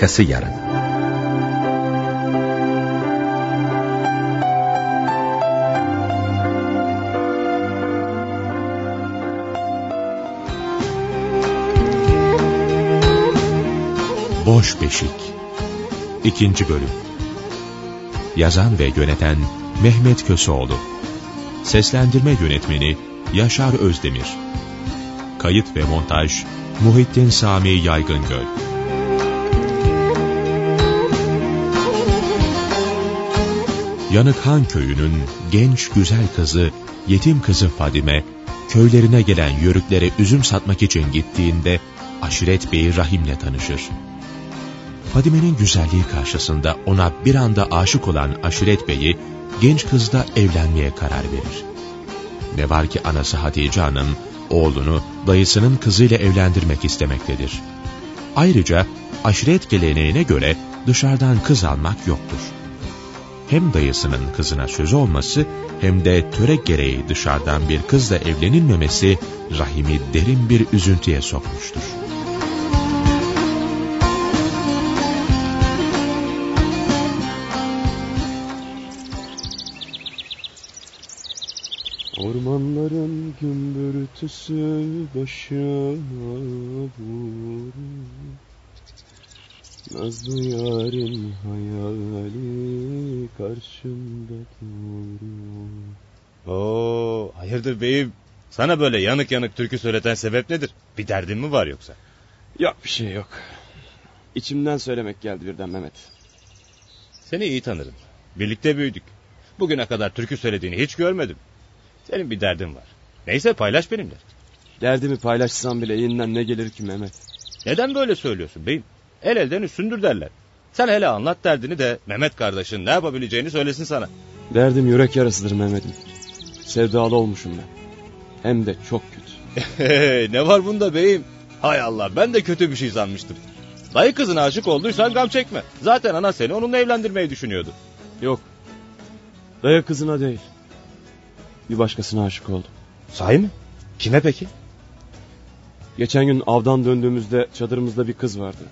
Arkası yarın. Boş Beşik. İkinci Bölüm. Yazan ve yöneten Mehmet Köseoğlu. Seslendirme Yönetmeni Yaşar Özdemir. Kayıt ve Montaj Muhittin Sami Yaygıngöl Yanıkhan köyünün genç güzel kızı, yetim kızı Fadime, köylerine gelen yörüklere üzüm satmak için gittiğinde Aşiret Bey'i Rahim'le tanışır. Fadime'nin güzelliği karşısında ona bir anda aşık olan Aşiret Bey'i genç kızla evlenmeye karar verir. Ne var ki anası Hatice Hanım, oğlunu dayısının kızıyla evlendirmek istemektedir. Ayrıca aşiret geleneğine göre dışarıdan kız almak yoktur. Hem dayısının kızına söz olması hem de töre gereği dışarıdan bir kızla evlenilmemesi Rahim'i derin bir üzüntüye sokmuştur. Ormanların gümbürtüsü başıma vurur Nazlı yarın hayali karşımda duruyor Oo, hayırdır beyim? Sana böyle yanık yanık türkü söyleten sebep nedir? Bir derdin mi var yoksa? Yok bir şey yok. İçimden söylemek geldi birden Mehmet. Seni iyi tanırım. Birlikte büyüdük. Bugüne kadar türkü söylediğini hiç görmedim. Senin bir derdin var. Neyse paylaş benimle. Derdimi paylaşsam bile elinden ne gelir ki Mehmet? Neden böyle söylüyorsun beyim? El elden üstündür derler. Sen hele anlat derdini de Mehmet kardeşin ne yapabileceğini söylesin sana. Derdim yürek yarasıdır Mehmet'im. Sevdalı olmuşum ben. Hem de çok kötü. ne var bunda beyim? Hay Allah ben de kötü bir şey sanmıştım. Dayı kızına aşık olduysan gam çekme. Zaten ana seni onunla evlendirmeyi düşünüyordu. Yok. Daya kızına değil. Bir başkasına aşık oldum. Sahi mi? Kime peki? Geçen gün avdan döndüğümüzde çadırımızda bir kız vardı.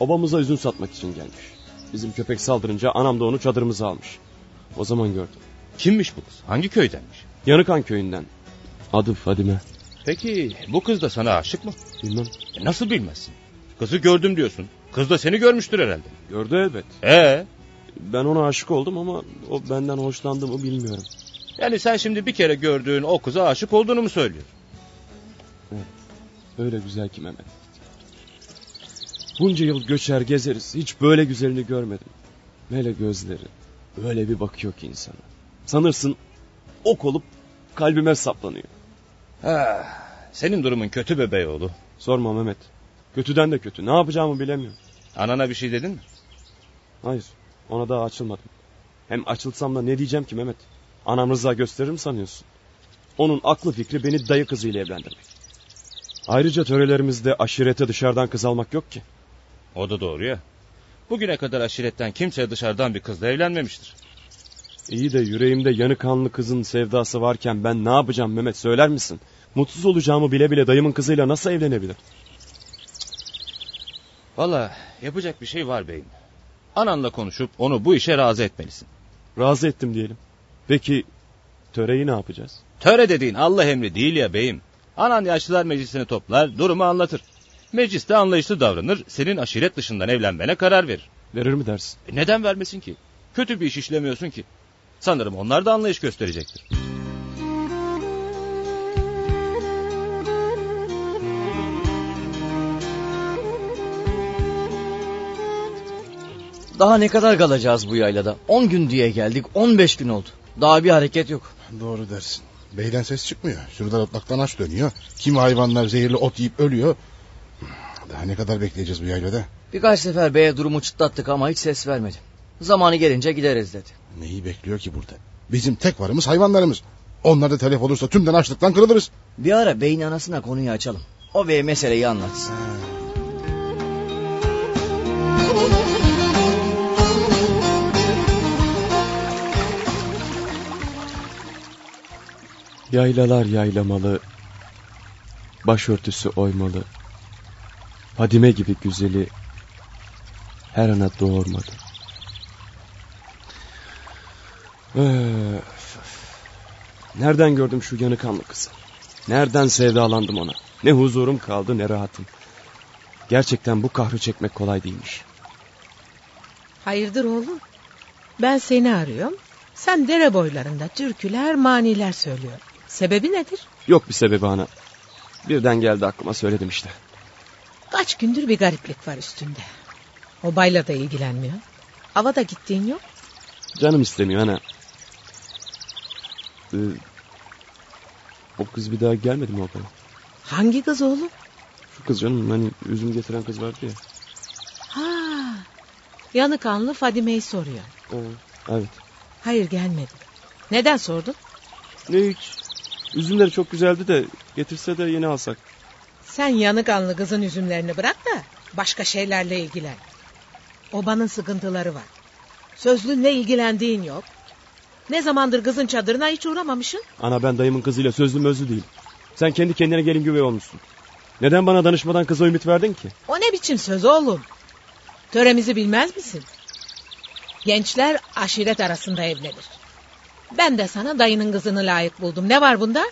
Obamıza üzüm satmak için gelmiş. Bizim köpek saldırınca anam da onu çadırımıza almış. O zaman gördüm. Kimmiş bu kız? Hangi köydenmiş? Yanıkan köyünden. Adı Fadime. Peki bu kız da sana aşık mı? Bilmem. E, nasıl bilmezsin? Kızı gördüm diyorsun. Kız da seni görmüştür herhalde. Gördü elbet. Ee? Ben ona aşık oldum ama o benden hoşlandı mı bilmiyorum. Yani sen şimdi bir kere gördüğün o kıza aşık olduğunu mu söylüyorsun? Öyle güzel ki Mehmet. Bunca yıl göçer gezeriz. Hiç böyle güzelini görmedim. Böyle gözleri. Öyle bir bakıyor ki insana. Sanırsın ok olup kalbime saplanıyor. Ha, senin durumun kötü be beyoğlu. Sorma Mehmet. Kötüden de kötü. Ne yapacağımı bilemiyorum. Anana bir şey dedin mi? Hayır. Ona daha açılmadım. Hem açılsam da ne diyeceğim ki Mehmet? Anam rıza gösterir mi sanıyorsun? Onun aklı fikri beni dayı kızıyla evlendirmek. Ayrıca törelerimizde aşirete dışarıdan kız almak yok ki. O da doğru ya. Bugüne kadar aşiretten kimse dışarıdan bir kızla evlenmemiştir. İyi de yüreğimde yanı kanlı kızın sevdası varken ben ne yapacağım Mehmet söyler misin? Mutsuz olacağımı bile bile dayımın kızıyla nasıl evlenebilir? Valla yapacak bir şey var beyim. Ananla konuşup onu bu işe razı etmelisin. Razı ettim diyelim. Peki töreyi ne yapacağız? Töre dediğin Allah emri değil ya beyim. Anan yaşlılar meclisini toplar, durumu anlatır. Mecliste anlayışlı davranır, senin aşiret dışından evlenmene karar verir. Verir mi dersin? E neden vermesin ki? Kötü bir iş işlemiyorsun ki. Sanırım onlar da anlayış gösterecektir. Daha ne kadar kalacağız bu yaylada? 10 gün diye geldik 15 gün oldu. Daha bir hareket yok. Doğru dersin. Beyden ses çıkmıyor. Şurada otlaktan aç dönüyor. Kimi hayvanlar zehirli ot yiyip ölüyor. Ne kadar bekleyeceğiz bu yaylada? Birkaç sefer beye durumu çıtlattık ama hiç ses vermedi. Zamanı gelince gideriz dedi. Neyi bekliyor ki burada? Bizim tek varımız hayvanlarımız. Onlar da telef olursa tümden açlıktan kırılırız. Bir ara beyin anasına konuyu açalım. O bey meseleyi anlatsın. Yaylalar yaylamalı, başörtüsü oymalı, Hadime gibi güzeli, her ana doğurmadı. Öf, öf. Nereden gördüm şu yanıkanlı kızı? Nereden sevdalandım ona? Ne huzurum kaldı ne rahatım. Gerçekten bu kahrı çekmek kolay değilmiş. Hayırdır oğlum? Ben seni arıyorum. Sen dere boylarında türküler, maniler söylüyor. Sebebi nedir? Yok bir sebebi ana. Birden geldi aklıma söyledim işte. Kaç gündür bir gariplik var üstünde. O bayla da ilgilenmiyor. Havada gittiğin yok. Canım istemiyor ana. Ee, o kız bir daha gelmedi mi o bana? Hangi kız oğlum? Şu kız canım hani üzüm getiren kız vardı ya. Ha, yanıkanlı Fadime'yi soruyor. Ee, evet. Hayır gelmedi. Neden sordun? Ne hiç. Üzümleri çok güzeldi de getirse de yeni alsak. Sen yanıkanlı kızın üzümlerini bırak da başka şeylerle ilgilen. Obanın sıkıntıları var. Sözlünle ilgilendiğin yok. Ne zamandır kızın çadırına hiç uğramamışsın? Ana ben dayımın kızıyla sözlü mözlü değil. Sen kendi kendine gelin güvey olmuşsun. Neden bana danışmadan kıza ümit verdin ki? O ne biçim söz oğlum? Töremizi bilmez misin? Gençler aşiret arasında evlenir. Ben de sana dayının kızını layık buldum. Ne var bunda?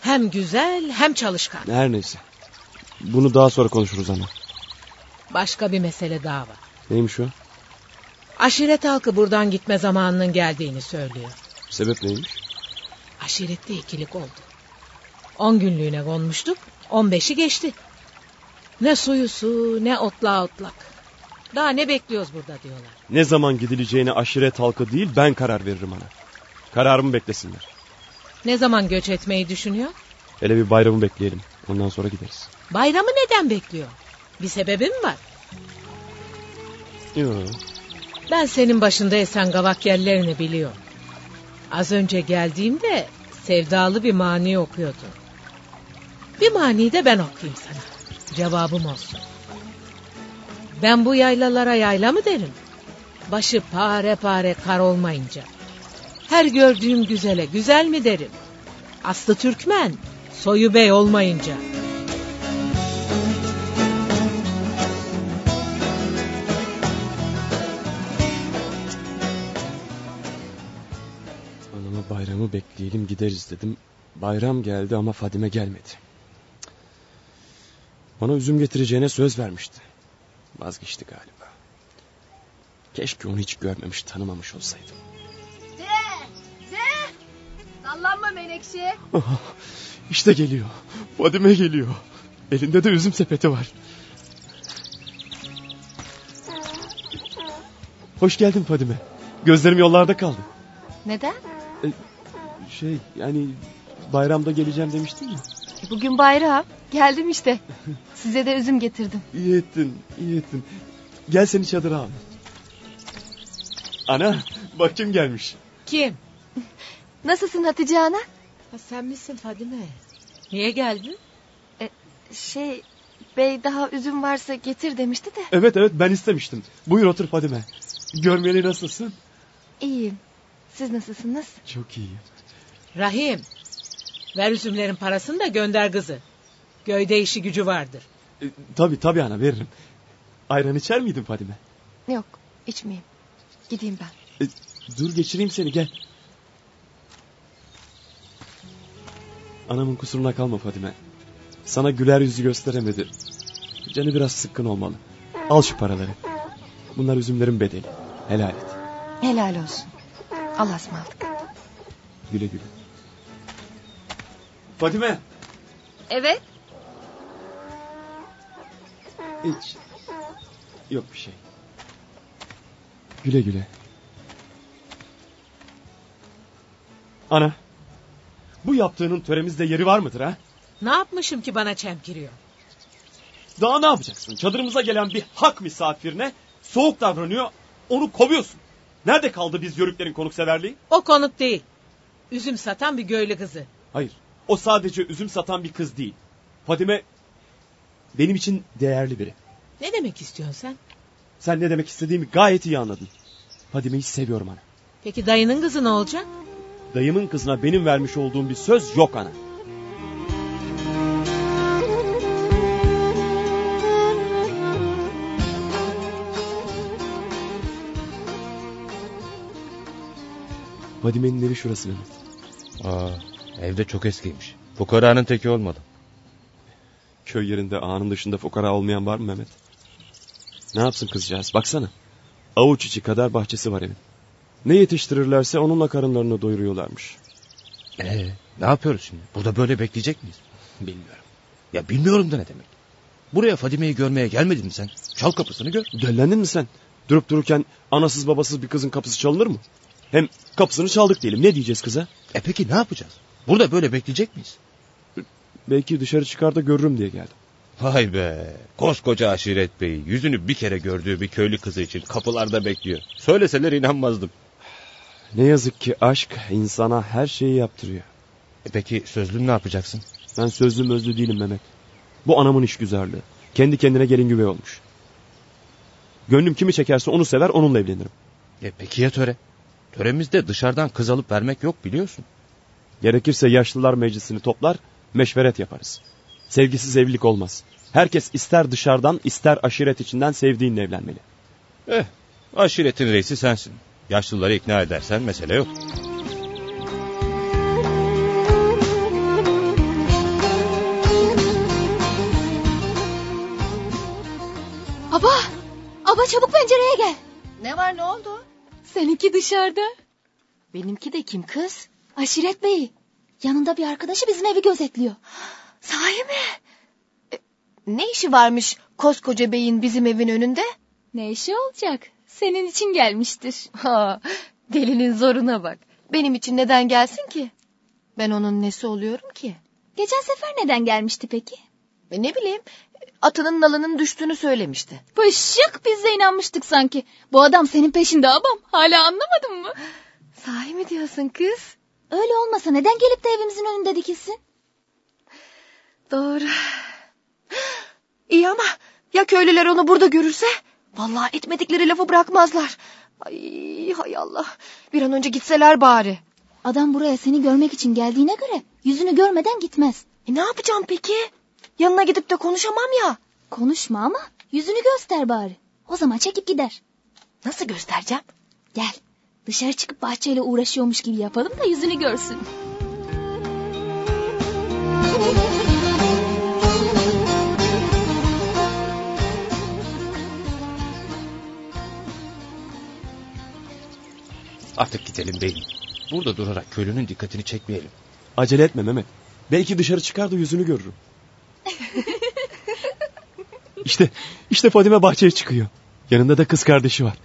Hem güzel hem çalışkan. Her neyse. Bunu daha sonra konuşuruz ana. Başka bir mesele daha var. Neymiş o? Aşiret halkı buradan gitme zamanının geldiğini söylüyor. Sebep neymiş? Aşirette ikilik oldu. On günlüğüne konmuştuk. On beşi geçti. Ne suyu su ne otla otlak. Daha ne bekliyoruz burada diyorlar. Ne zaman gidileceğine aşiret halkı değil ben karar veririm ana. Kararımı beklesinler. Ne zaman göç etmeyi düşünüyor? Hele bir bayramı bekleyelim. Ondan sonra gideriz. Bayramı neden bekliyor? Bir sebebi mi var? Yok. Ben senin başında esen gavak yerlerini biliyorum. Az önce geldiğimde sevdalı bir mani okuyordun. Bir mani de ben okuyayım sana. Cevabım olsun. Ben bu yaylalara yayla mı derim? Başı pare pare kar olmayınca. Her gördüğüm güzele güzel mi derim? Aslı Türkmen, soyu bey olmayınca. Anama bayramı bekleyelim gideriz dedim. Bayram geldi ama Fadime gelmedi. Bana üzüm getireceğine söz vermişti. Vazgeçti galiba. Keşke onu hiç görmemiş tanımamış olsaydım. De! De! Sallanma Menekşe. İşte geliyor. Fadime geliyor. Elinde de üzüm sepeti var. Hoş geldin Fadime. Gözlerim yollarda kaldı. Neden? Şey yani bayramda geleceğim demiştin ya. E, Bugün bayram. Geldim işte. Size de üzüm getirdim. İyi ettin, iyi ettin. Gel seni çadıra al. Ana, bak kim gelmiş. Kim? Nasılsın Hatice ana? Ha, sen misin Fadime? Niye geldin? Şey, bey daha üzüm varsa getir demişti de. Evet evet ben istemiştim. Buyur otur Fadime. Görmeli nasılsın? İyiyim. Siz nasılsınız? Çok iyiyim. Rahim. Ver üzümlerin parasını da gönder kızı. Göyde işi gücü vardır. E, tabii tabii ana veririm. Ayran içer miydin Fadime? Yok, içmeyeyim. Gideyim ben. E, dur geçireyim seni gel. Anamın kusuruna kalma Fadime. Sana güler yüzü gösteremedi. Canı biraz sıkkın olmalı. Al şu paraları. Bunlar üzümlerin bedeli. Helal et. Helal olsun. Allah'a ısmarladık. Güle güle. Fadime. Evet. Hiç. Yok bir şey. Güle güle. Ana. Bu yaptığının töremizde yeri var mıdır ha? Ne yapmışım ki bana çemkiriyor? Daha ne yapacaksın? Çadırımıza gelen bir hak misafirine soğuk davranıyor. Onu kovuyorsun. Nerede kaldı biz yörüklerin konukseverliği? O konuk değil. Üzüm satan bir göylü kızı. Hayır. O sadece üzüm satan bir kız değil. Fadime benim için değerli biri. Ne demek istiyorsun sen? Sen ne demek istediğimi gayet iyi anladın. Fadime'yi seviyorum ana. Peki dayının kızı ne olacak? Dayımın kızına benim vermiş olduğum bir söz yok ana. Vadime'nin evi şurası Mehmet. Aa, evde çok eskiymiş. Fukaranın teki olmadı. Köy yerinde ağanın dışında fukara olmayan var mı Mehmet? Ne yapsın kızcağız baksana. Avuç içi kadar bahçesi var evin. Ne yetiştirirlerse onunla karınlarını doyuruyorlarmış. Ee, ne yapıyoruz şimdi? Burada böyle bekleyecek miyiz? Bilmiyorum. Ya bilmiyorum da ne demek? Buraya Fadime'yi görmeye gelmedin mi sen? Çal kapısını gör. Dellendin mi sen? Durup dururken anasız babasız bir kızın kapısı çalınır mı? Hem kapısını çaldık diyelim. Ne diyeceğiz kıza? E peki ne yapacağız? Burada böyle bekleyecek miyiz? Belki dışarı çıkar da görürüm diye geldim. Vay be. Koskoca aşiret beyi yüzünü bir kere gördüğü bir köylü kızı için kapılarda bekliyor. Söyleseler inanmazdım. Ne yazık ki aşk insana her şeyi yaptırıyor. E peki sözlüm ne yapacaksın? Ben sözlü mözlü değilim Mehmet. Bu anamın işgüzarlığı. Kendi kendine gelin güvey olmuş. Gönlüm kimi çekerse onu sever onunla evlenirim. E peki ya töre? Töremizde dışarıdan kız alıp vermek yok biliyorsun. Gerekirse yaşlılar meclisini toplar meşveret yaparız. Sevgisiz evlilik olmaz. Herkes ister dışarıdan ister aşiret içinden sevdiğinle evlenmeli. Eh aşiretin reisi sensin. Yaşlıları ikna edersen mesele yok. Aba! Aba çabuk pencereye gel. Ne var ne oldu? Seninki dışarıda. Benimki de kim kız? Aşiret beyi. Yanında bir arkadaşı bizim evi gözetliyor. Sahi mi? E, ne işi varmış koskoca beyin bizim evin önünde? Ne işi olacak? Senin için gelmiştir. Ha, delinin zoruna bak. Benim için neden gelsin ki? Ben onun nesi oluyorum ki? Geçen sefer neden gelmişti peki? E, ne bileyim atının nalının düştüğünü söylemişti. Pışık biz de inanmıştık sanki. Bu adam senin peşinde abam. Hala anlamadın mı? Sahi mi diyorsun kız? Öyle olmasa neden gelip de evimizin önünde dikilsin? Doğru. İyi ama ya köylüler onu burada görürse? Vallahi etmedikleri lafı bırakmazlar. Ay hay Allah. Bir an önce gitseler bari. Adam buraya seni görmek için geldiğine göre yüzünü görmeden gitmez. E, ne yapacağım peki? Yanına gidip de konuşamam ya. Konuşma ama yüzünü göster bari. O zaman çekip gider. Nasıl göstereceğim? Gel dışarı çıkıp bahçeyle uğraşıyormuş gibi yapalım da yüzünü görsün. Artık gidelim beyim. Burada durarak köylünün dikkatini çekmeyelim. Acele etme Mehmet. Belki dışarı çıkar da yüzünü görürüm. işte, işte Fadime bahçeye çıkıyor. Yanında da kız kardeşi var.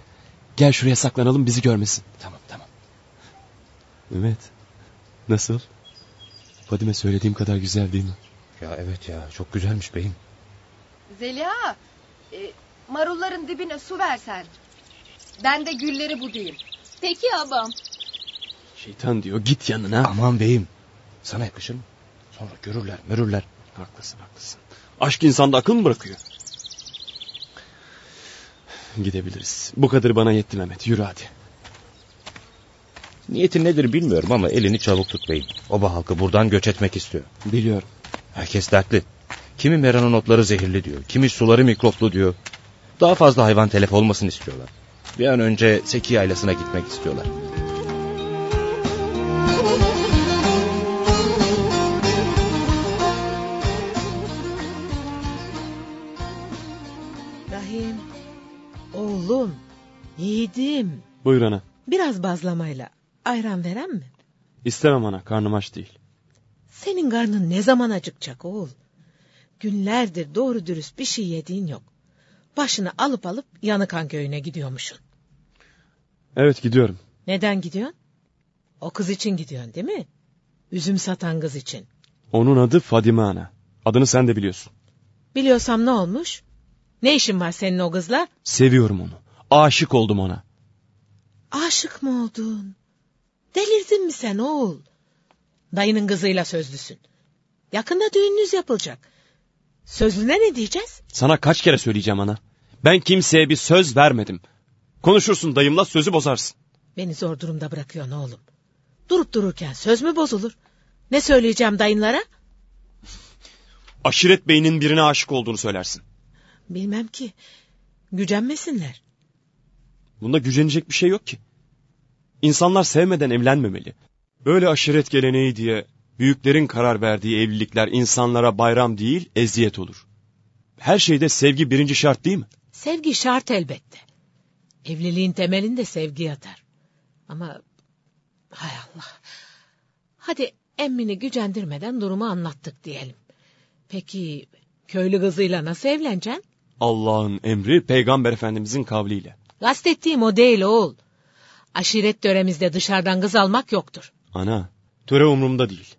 Gel şuraya saklanalım bizi görmesin. Tamam tamam. Mehmet, nasıl? Fadime söylediğim kadar güzel değil mi? Ya evet ya çok güzelmiş beyim. Zeliha, e, marulların dibine su versen. Ben de gülleri budayım. Peki abam. Şeytan diyor git yanına. Aman beyim. Sana yakışır mı? Sonra görürler mürürler. Haklısın haklısın. Aşk insanda akıl mı bırakıyor? Gidebiliriz. Bu kadarı bana yetti Mehmet. Yürü hadi. Niyetin nedir bilmiyorum ama elini çabuk tut beyim. Oba halkı buradan göç etmek istiyor. Biliyorum. Herkes dertli. Kimi meranın otları zehirli diyor. Kimi suları mikroplu diyor. Daha fazla hayvan telef olmasın istiyorlar. Bir an önce Seki yaylasına gitmek istiyorlar. Rahim, oğlum, yiğidim. Buyur ana. Biraz bazlamayla ayran veren mi? İstemem ana. Karnım aç değil. Senin karnın ne zaman acıkacak oğul? Günlerdir doğru dürüst bir şey yediğin yok. Başını alıp alıp Yanıkan köyüne gidiyormuşsun. Evet gidiyorum. Neden gidiyorsun? O kız için gidiyorsun değil mi? Üzüm satan kız için. Onun adı Fadime ana. Adını sen de biliyorsun. Biliyorsam ne olmuş? Ne işin var senin o kızla? Seviyorum onu. Aşık oldum ona. Aşık mı oldun? Delirdin mi sen oğul? Dayının kızıyla sözlüsün. Yakında düğününüz yapılacak. Sözlüne ne diyeceğiz? Sana kaç kere söyleyeceğim ana. Ben kimseye bir söz vermedim. Konuşursun dayımla sözü bozarsın. Beni zor durumda bırakıyorsun oğlum. Durup dururken söz mü bozulur? Ne söyleyeceğim dayınlara? Aşiret beyinin birine aşık olduğunu söylersin. Bilmem ki. Gücenmesinler. Bunda gücenecek bir şey yok ki. İnsanlar sevmeden evlenmemeli. Böyle aşiret geleneği diye büyüklerin karar verdiği evlilikler insanlara bayram değil eziyet olur. Her şeyde sevgi birinci şart değil mi? Sevgi şart elbette. Evliliğin temelinde sevgi yatar. Ama hay Allah. Hadi emmini gücendirmeden durumu anlattık diyelim. Peki köylü kızıyla nasıl evleneceksin? Allah'ın emri peygamber efendimizin kavliyle. Kastettiğim o değil oğul. Aşiret töremizde dışarıdan kız almak yoktur. Ana, töre umurumda değil.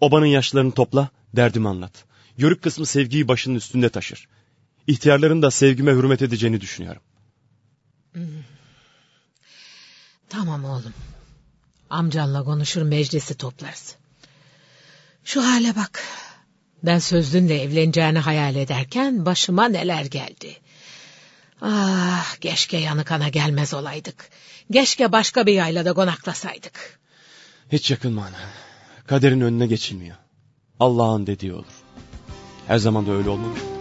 Obanın yaşlarını topla, derdimi anlat. Yörük kısmı sevgiyi başının üstünde taşır. İhtiyarların da sevgime hürmet edeceğini düşünüyorum. Tamam oğlum. Amcanla konuşur meclisi toplarız. Şu hale bak. Ben sözlünle evleneceğini hayal ederken başıma neler geldi. Ah keşke yanıkana gelmez olaydık. Keşke başka bir yaylada konaklasaydık. Hiç yakınma ana. Kaderin önüne geçilmiyor. Allah'ın dediği olur. Her zaman da öyle olmamış mı?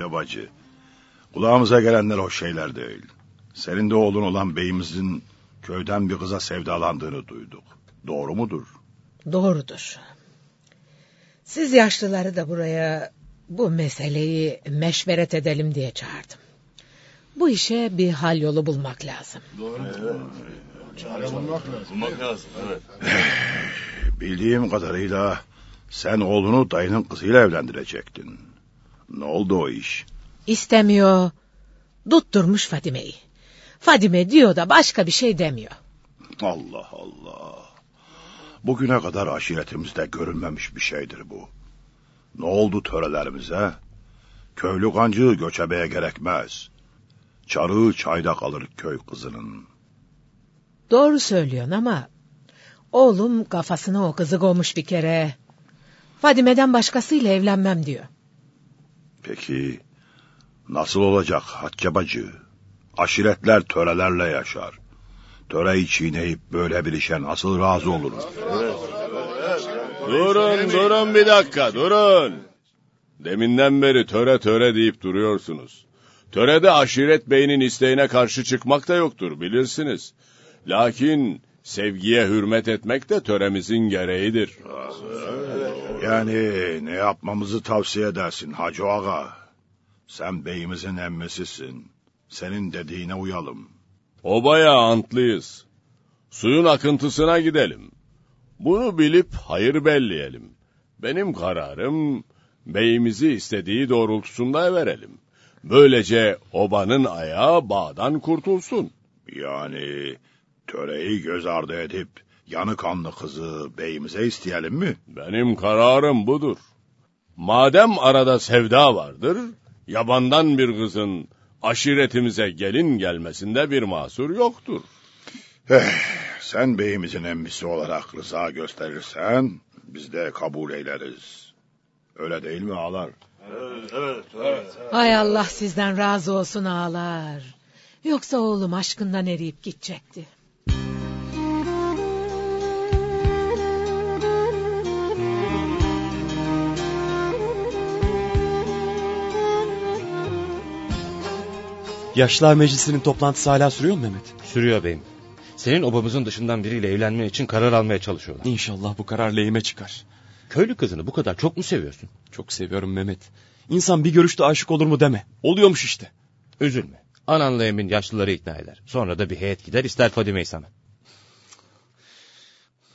Hatice bacı, kulağımıza gelenler o şeyler değil. Senin de oğlun olan beyimizin köyden bir kıza sevdalandığını duyduk. Doğru mudur? Doğrudur. Siz yaşlıları da buraya bu meseleyi meşveret edelim diye çağırdım. Bu işe bir hal yolu bulmak lazım. Bildiğim kadarıyla sen oğlunu dayının kızıyla evlendirecektin. Ne oldu o iş? İstemiyor. Tutturmuş Fadime'yi. Fadime diyor da başka bir şey demiyor. Allah Allah. Bugüne kadar aşiretimizde görülmemiş bir şeydir bu. Ne oldu törelerimize? Köylü kancığı göçebeye gerekmez. Çarığı çayda kalır köy kızının. Doğru söylüyorsun ama... Oğlum kafasına o kızı koymuş bir kere. Fadime'den başkasıyla evlenmem diyor. Peki nasıl olacak Hatice bacı? Aşiretler törelerle yaşar. Töreyi çiğneyip böyle bir işe nasıl razı olur? Durun durun bir dakika durun. Deminden beri töre töre deyip duruyorsunuz. Törede aşiret beyinin isteğine karşı çıkmak da yoktur bilirsiniz. Lakin sevgiye hürmet etmek de töremizin gereğidir. Yani ne yapmamızı tavsiye edersin Hacı Ağa? Sen beyimizin emmesisin. Senin dediğine uyalım. Obaya antlıyız. Suyun akıntısına gidelim. Bunu bilip hayır belleyelim. Benim kararım beyimizi istediği doğrultusunda verelim. Böylece obanın ayağı bağdan kurtulsun. Yani töreyi göz ardı edip yanı kanlı kızı beyimize isteyelim mi? Benim kararım budur. Madem arada sevda vardır, yabandan bir kızın aşiretimize gelin gelmesinde bir mahsur yoktur. Eh, sen beyimizin emmisi olarak rıza gösterirsen biz de kabul eyleriz. Öyle değil mi ağalar? Evet, evet, evet. Hay Allah sizden razı olsun ağalar. Yoksa oğlum aşkından eriyip gidecekti. Yaşlar Meclisi'nin toplantısı hala sürüyor mu Mehmet? Sürüyor beyim. Senin obamızın dışından biriyle evlenmen için karar almaya çalışıyorlar. İnşallah bu karar lehime çıkar. Köylü kızını bu kadar çok mu seviyorsun? Çok seviyorum Mehmet. İnsan bir görüşte aşık olur mu deme. Oluyormuş işte. Üzülme. Ananla Emin yaşlıları ikna eder. Sonra da bir heyet gider ister Fadime'yi sana.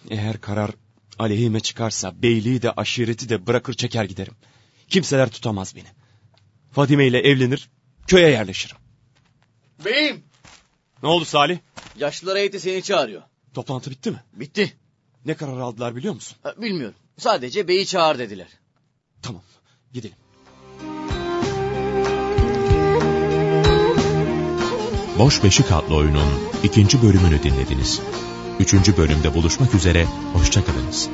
Eğer karar aleyhime çıkarsa beyliği de aşireti de bırakır çeker giderim. Kimseler tutamaz beni. Fadime ile evlenir, köye yerleşirim. Beyim. Ne oldu Salih? Yaşlılar heyeti seni çağırıyor. Toplantı bitti mi? Bitti. Ne karar aldılar biliyor musun? Ha, bilmiyorum. Sadece beyi çağır dediler. Tamam, gidelim. Boş Beşik adlı oyunun ikinci bölümünü dinlediniz. Üçüncü bölümde buluşmak üzere, hoşçakalınız.